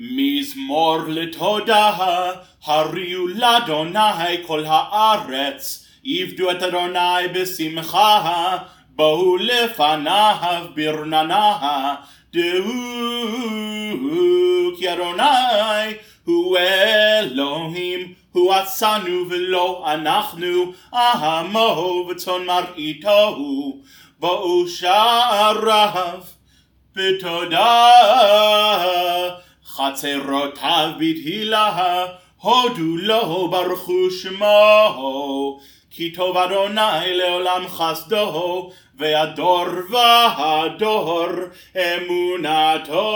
מזמור לתודה, הריעו לאדוני כל הארץ, עבדו את אדוני בשמחה, בואו לפניו ברננה, דעו כי אדוני הוא אלוהים, הוא עשנו ולא אנחנו, עמו וצאן מרעיתו בואו שעריו בתודה. חצרותיו בתהילה, הודו לו ברכו שמו, כי טוב אדוני לעולם חסדו, והדור והדור אמונתו.